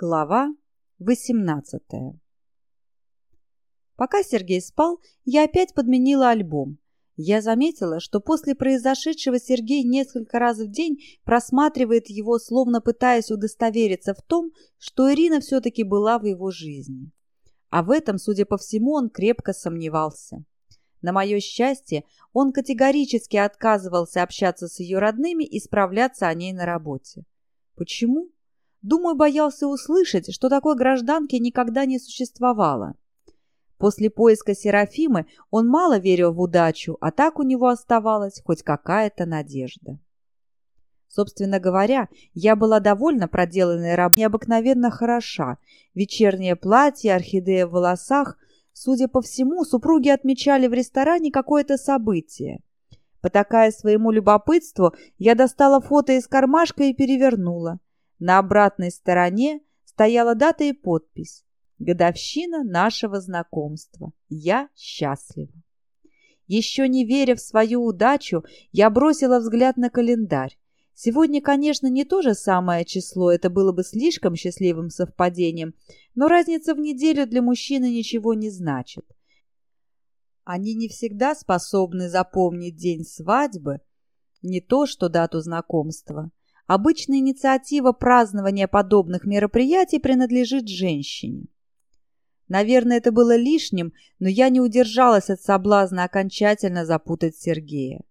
Глава 18 Пока Сергей спал, я опять подменила альбом. Я заметила, что после произошедшего Сергей несколько раз в день просматривает его, словно пытаясь удостовериться в том, что Ирина все-таки была в его жизни. А в этом, судя по всему, он крепко сомневался. На мое счастье, он категорически отказывался общаться с ее родными и справляться о ней на работе. Почему? Думаю, боялся услышать, что такой гражданки никогда не существовало. После поиска Серафимы он мало верил в удачу, а так у него оставалась хоть какая-то надежда. Собственно говоря, я была довольна проделанной работой, необыкновенно хороша. Вечернее платье, орхидея в волосах. Судя по всему, супруги отмечали в ресторане какое-то событие. Потакая своему любопытству, я достала фото из кармашка и перевернула. На обратной стороне стояла дата и подпись. Годовщина нашего знакомства. Я счастлива. Еще не веря в свою удачу, я бросила взгляд на календарь. Сегодня, конечно, не то же самое число, это было бы слишком счастливым совпадением, но разница в неделю для мужчины ничего не значит. Они не всегда способны запомнить день свадьбы, не то что дату знакомства. Обычно инициатива празднования подобных мероприятий принадлежит женщине. Наверное, это было лишним, но я не удержалась от соблазна окончательно запутать Сергея.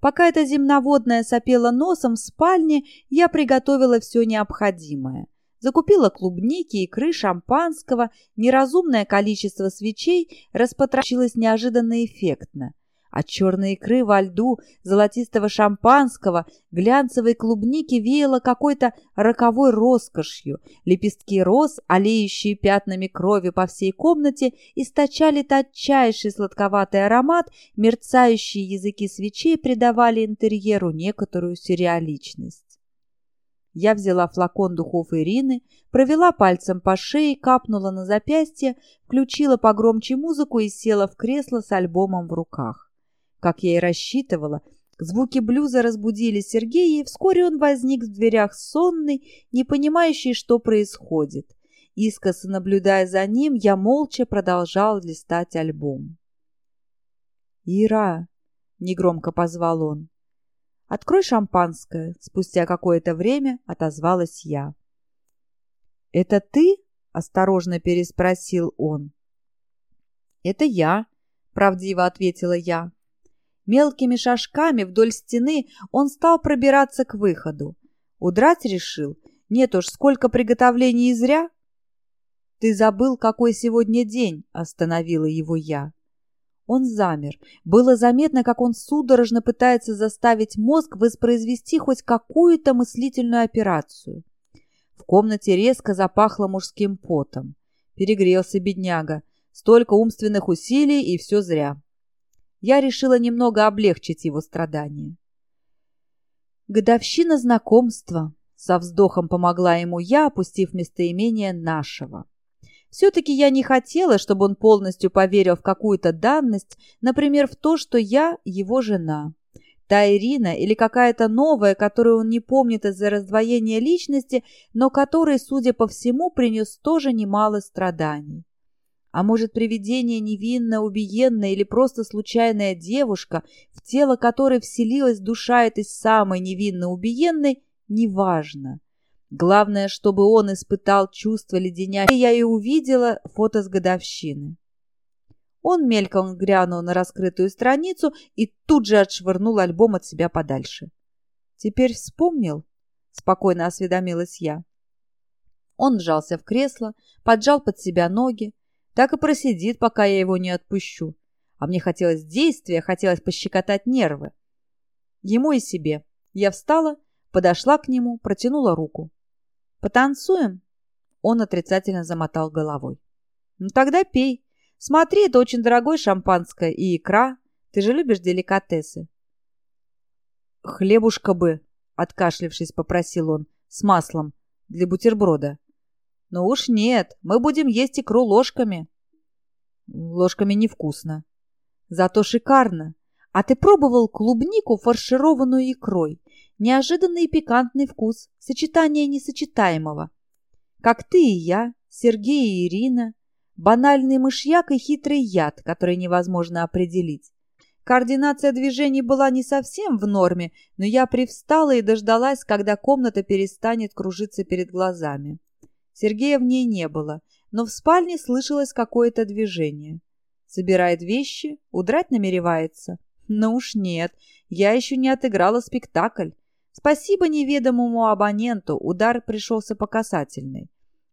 Пока эта земноводная сопела носом в спальне, я приготовила все необходимое. Закупила клубники, икры, шампанского, неразумное количество свечей распотрошилось неожиданно эффектно – от черной икры во льду, золотистого шампанского, глянцевой клубники веяло какой-то роковой роскошью. Лепестки роз, олеющие пятнами крови по всей комнате, источали тончайший сладковатый аромат, мерцающие языки свечей придавали интерьеру некоторую сюрреаличность. Я взяла флакон духов Ирины, провела пальцем по шее, капнула на запястье, включила погромче музыку и села в кресло с альбомом в руках. Как я и рассчитывала, звуки блюза разбудили Сергея, и вскоре он возник в дверях сонный, не понимающий, что происходит. Искоса наблюдая за ним, я молча продолжал листать альбом. «Ира!» — негромко позвал он. «Открой шампанское!» — спустя какое-то время отозвалась я. «Это ты?» — осторожно переспросил он. «Это я», — правдиво ответила я. Мелкими шажками вдоль стены он стал пробираться к выходу. Удрать решил? Нет уж, сколько приготовлений и зря. «Ты забыл, какой сегодня день?» — остановила его я. Он замер. Было заметно, как он судорожно пытается заставить мозг воспроизвести хоть какую-то мыслительную операцию. В комнате резко запахло мужским потом. Перегрелся бедняга. Столько умственных усилий, и все зря я решила немного облегчить его страдания. «Годовщина знакомства», — со вздохом помогла ему я, опустив местоимение нашего. Все-таки я не хотела, чтобы он полностью поверил в какую-то данность, например, в то, что я его жена. Та Ирина или какая-то новая, которую он не помнит из-за раздвоения личности, но которой, судя по всему, принес тоже немало страданий. А может, привидение невинно убиенное или просто случайная девушка, в тело которой вселилась душа этой самой невинно убиенной, неважно. Главное, чтобы он испытал чувство леденящее. Я и увидела фото с годовщины. Он мельком грянул на раскрытую страницу и тут же отшвырнул альбом от себя подальше. «Теперь вспомнил?» — спокойно осведомилась я. Он сжался в кресло, поджал под себя ноги, так и просидит, пока я его не отпущу. А мне хотелось действия, хотелось пощекотать нервы. Ему и себе. Я встала, подошла к нему, протянула руку. «Потанцуем?» Он отрицательно замотал головой. «Ну тогда пей. Смотри, это очень дорогое шампанское и икра. Ты же любишь деликатесы». «Хлебушка бы», — откашлившись, попросил он, — «с маслом, для бутерброда». «Ну уж нет, мы будем есть икру ложками». «Ложками невкусно». «Зато шикарно. А ты пробовал клубнику, фаршированную икрой? Неожиданный и пикантный вкус, сочетание несочетаемого. как ты и я, Сергей и Ирина, банальный мышьяк и хитрый яд, который невозможно определить. Координация движений была не совсем в норме, но я привстала и дождалась, когда комната перестанет кружиться перед глазами. Сергея в ней не было, но в спальне слышалось какое-то движение. Собирает вещи, удрать намеревается. Но уж нет, я еще не отыграла спектакль. Спасибо неведомому абоненту, удар пришелся по касательной.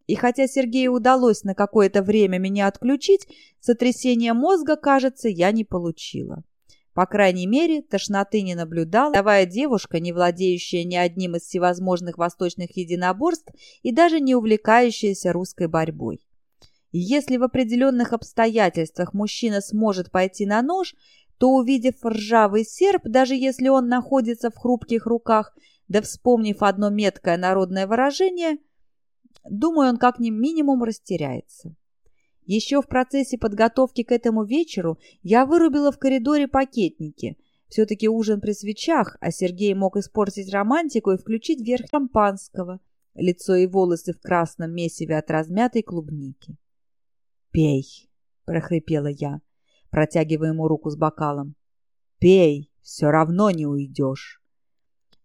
И хотя Сергею удалось на какое-то время меня отключить, сотрясение мозга, кажется, я не получила. По крайней мере, тошноты не наблюдала, давая девушка, не владеющая ни одним из всевозможных восточных единоборств и даже не увлекающаяся русской борьбой. Если в определенных обстоятельствах мужчина сможет пойти на нож, то, увидев ржавый серп, даже если он находится в хрупких руках, да вспомнив одно меткое народное выражение, думаю, он как минимум растеряется. Еще в процессе подготовки к этому вечеру я вырубила в коридоре пакетники. Все-таки ужин при свечах, а Сергей мог испортить романтику и включить верх шампанского. Лицо и волосы в красном месиве от размятой клубники. «Пей!» — прохрипела я, протягивая ему руку с бокалом. «Пей! Все равно не уйдешь!»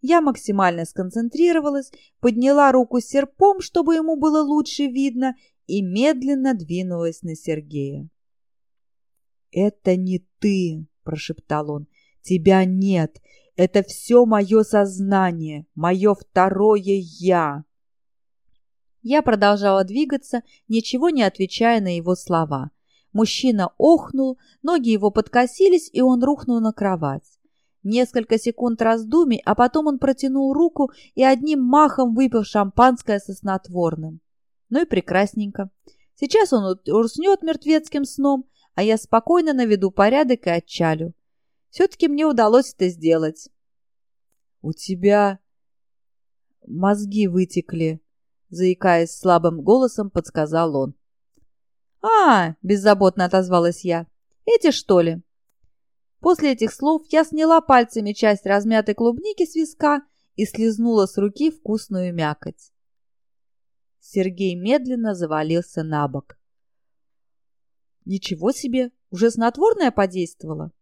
Я максимально сконцентрировалась, подняла руку с серпом, чтобы ему было лучше видно, и медленно двинулась на Сергея. «Это не ты!» – прошептал он. «Тебя нет! Это все мое сознание, мое второе «я». Я продолжала двигаться, ничего не отвечая на его слова. Мужчина охнул, ноги его подкосились, и он рухнул на кровать. Несколько секунд раздумий, а потом он протянул руку и одним махом выпил шампанское со снотворным. Ну и прекрасненько. Сейчас он уснет мертвецким сном, а я спокойно наведу порядок и отчалю. Все-таки мне удалось это сделать. — У тебя мозги вытекли, — заикаясь слабым голосом, подсказал он. «А, — беззаботно отозвалась я, — эти что ли?» После этих слов я сняла пальцами часть размятой клубники с виска и слезнула с руки вкусную мякоть. Сергей медленно завалился на бок. «Ничего себе! Уже снотворное подействовало?»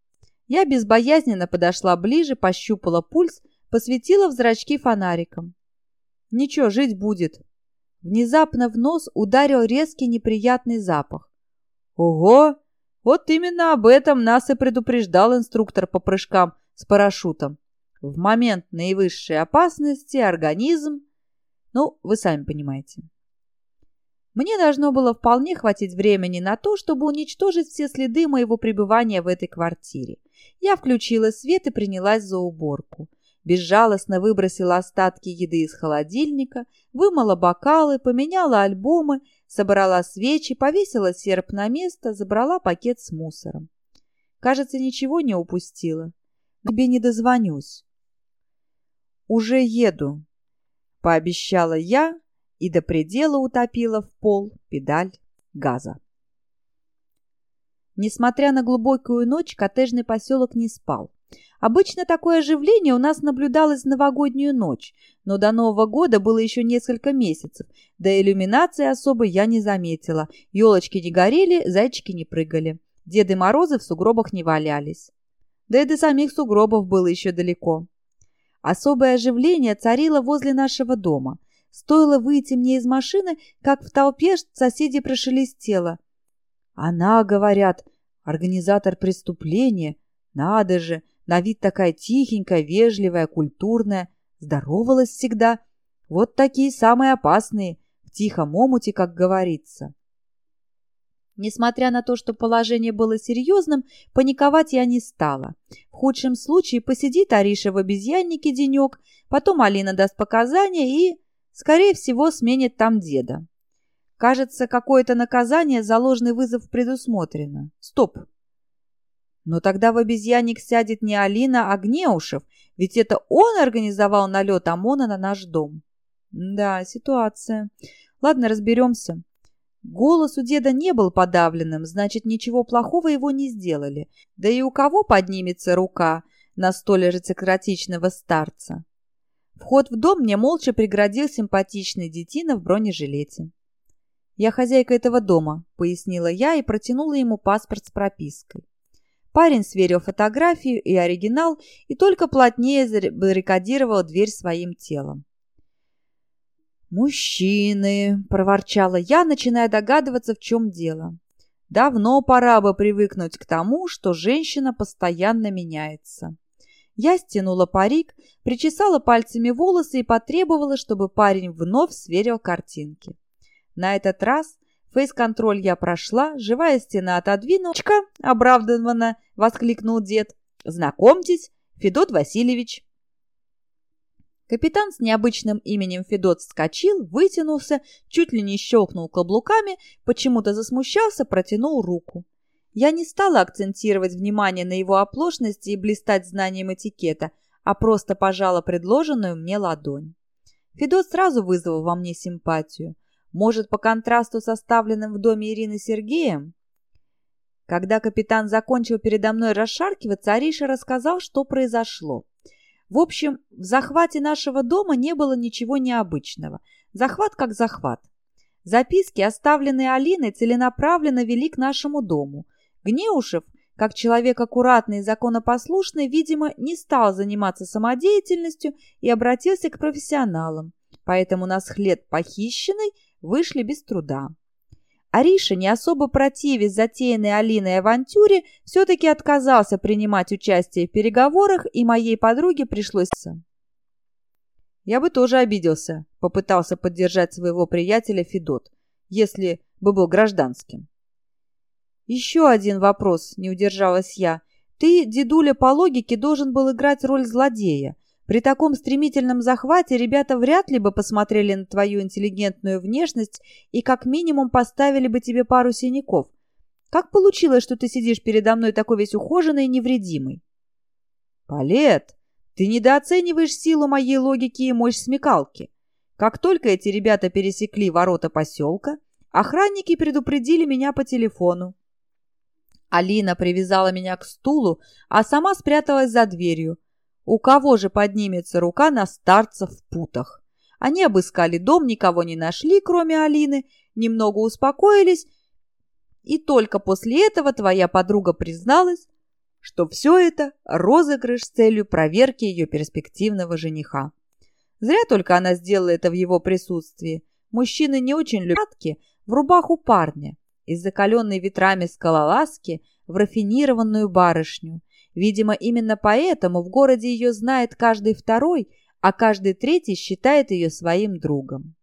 Я безбоязненно подошла ближе, пощупала пульс, посветила в зрачки фонариком. «Ничего, жить будет!» Внезапно в нос ударил резкий неприятный запах. «Ого! Вот именно об этом нас и предупреждал инструктор по прыжкам с парашютом. В момент наивысшей опасности организм... Ну, вы сами понимаете». Мне должно было вполне хватить времени на то, чтобы уничтожить все следы моего пребывания в этой квартире. Я включила свет и принялась за уборку. Безжалостно выбросила остатки еды из холодильника, вымыла бокалы, поменяла альбомы, собрала свечи, повесила серп на место, забрала пакет с мусором. Кажется, ничего не упустила. Тебе не дозвонюсь. «Уже еду», — пообещала я, и до предела утопила в пол педаль газа. Несмотря на глубокую ночь, коттеджный поселок не спал. Обычно такое оживление у нас наблюдалось в новогоднюю ночь, но до Нового года было еще несколько месяцев, до иллюминации особо я не заметила. Елочки не горели, зайчики не прыгали. Деды Морозы в сугробах не валялись. Да и до самих сугробов было еще далеко. Особое оживление царило возле нашего дома. Стоило выйти мне из машины, как в толпе соседи прошелестело. Она, говорят, организатор преступления. Надо же, на вид такая тихенькая, вежливая, культурная. Здоровалась всегда. Вот такие самые опасные, в тихом омуте, как говорится. Несмотря на то, что положение было серьезным, паниковать я не стала. В худшем случае посидит Ариша в обезьяннике денек, потом Алина даст показания и... Скорее всего, сменит там деда. Кажется, какое-то наказание за ложный вызов предусмотрено. Стоп! Но тогда в обезьянник сядет не Алина, а Гнеушев, ведь это он организовал налет ОМОНа на наш дом. Да, ситуация. Ладно, разберемся. Голос у деда не был подавленным, значит, ничего плохого его не сделали. Да и у кого поднимется рука на столь аристократичного старца? Вход в дом мне молча преградил симпатичный детина в бронежилете. «Я хозяйка этого дома», — пояснила я и протянула ему паспорт с пропиской. Парень сверил фотографию и оригинал и только плотнее забаррикадировал дверь своим телом. «Мужчины!» – проворчала я, начиная догадываться, в чем дело. «Давно пора бы привыкнуть к тому, что женщина постоянно меняется». Я стянула парик, причесала пальцами волосы и потребовала, чтобы парень вновь сверил картинки. На этот раз фейс-контроль я прошла, живая стена отодвинула. «Оправданно!» — воскликнул дед. «Знакомьтесь, Федот Васильевич». Капитан с необычным именем Федот вскочил, вытянулся, чуть ли не щелкнул каблуками, почему-то засмущался, протянул руку. Я не стала акцентировать внимание на его оплошности и блистать знанием этикета, а просто пожала предложенную мне ладонь. Федот сразу вызвал во мне симпатию. Может, по контрасту с оставленным в доме Ирины Сергеем? Когда капитан закончил передо мной расшаркиваться, Ариша рассказал, что произошло. В общем, в захвате нашего дома не было ничего необычного. Захват как захват. Записки, оставленные Алиной, целенаправленно вели к нашему дому. Гнеушев, как человек аккуратный и законопослушный, видимо, не стал заниматься самодеятельностью и обратился к профессионалам. Поэтому на схлед похищенной вышли без труда. Ариша, не особо противясь затеянной Алиной авантюре, все-таки отказался принимать участие в переговорах, и моей подруге пришлось... «Я бы тоже обиделся», — попытался поддержать своего приятеля Федот, если бы был гражданским. «Еще один вопрос», — не удержалась я. «Ты, дедуля, по логике должен был играть роль злодея. При таком стремительном захвате ребята вряд ли бы посмотрели на твою интеллигентную внешность и как минимум поставили бы тебе пару синяков. Как получилось, что ты сидишь передо мной такой весь ухоженный и невредимый? Палет, ты недооцениваешь силу моей логики и мощь смекалки. Как только эти ребята пересекли ворота поселка, охранники предупредили меня по телефону. Алина привязала меня к стулу, а сама спряталась за дверью, у кого же поднимется рука на старца в путах? Они обыскали дом, никого не нашли, кроме Алины, немного успокоились, и только после этого твоя подруга призналась, что все это розыгрыш с целью проверки ее перспективного жениха. Зря только она сделала это в его присутствии. Мужчины не очень любят в рубаху парня, из закаленной ветрами скалолазки в рафинированную барышню. Видимо, именно поэтому в городе ее знает каждый второй, а каждый третий считает ее своим другом.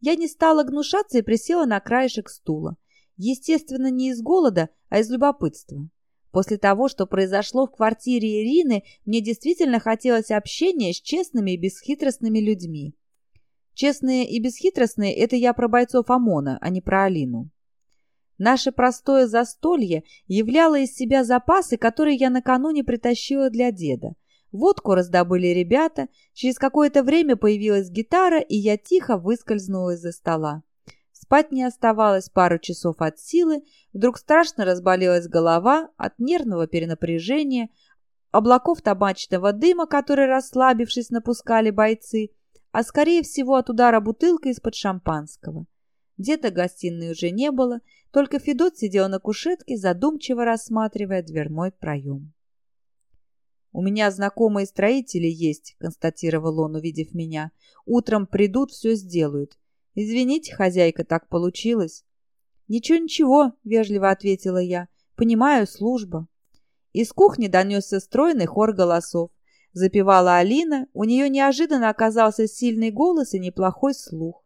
Я не стала гнушаться и присела на краешек стула. Естественно, не из голода, а из любопытства. После того, что произошло в квартире Ирины, мне действительно хотелось общения с честными и бесхитростными людьми. Честные и бесхитростные – это я про бойцов ОМОНа, а не про Алину. Наше простое застолье являло из себя запасы, которые я накануне притащила для деда. Водку раздобыли ребята, через какое-то время появилась гитара, и я тихо выскользнула из-за стола. Спать не оставалось пару часов от силы, вдруг страшно разболелась голова от нервного перенапряжения, облаков табачного дыма, которые, расслабившись, напускали бойцы, а скорее всего от удара бутылкой из-под шампанского. Где-то гостиной уже не было, только Федот сидел на кушетке, задумчиво рассматривая дверной проем. «У меня знакомые строители есть», — констатировал он, увидев меня. «Утром придут, все сделают. Извините, хозяйка, так получилось». «Ничего-ничего», — вежливо ответила я. «Понимаю, служба». Из кухни донесся стройный хор голосов. Запевала Алина, у нее неожиданно оказался сильный голос и неплохой слух.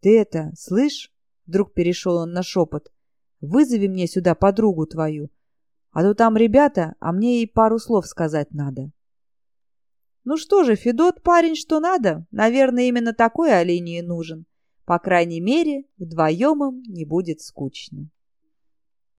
«Ты это, слышь?» Вдруг перешел он на шепот. «Вызови мне сюда подругу твою, а то там ребята, а мне ей пару слов сказать надо». Ну что же, Федот парень что надо. Наверное, именно такой Алине и нужен. По крайней мере, вдвоем им не будет скучно.